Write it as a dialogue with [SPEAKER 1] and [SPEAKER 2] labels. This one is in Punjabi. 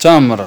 [SPEAKER 1] ਝਾਮਰ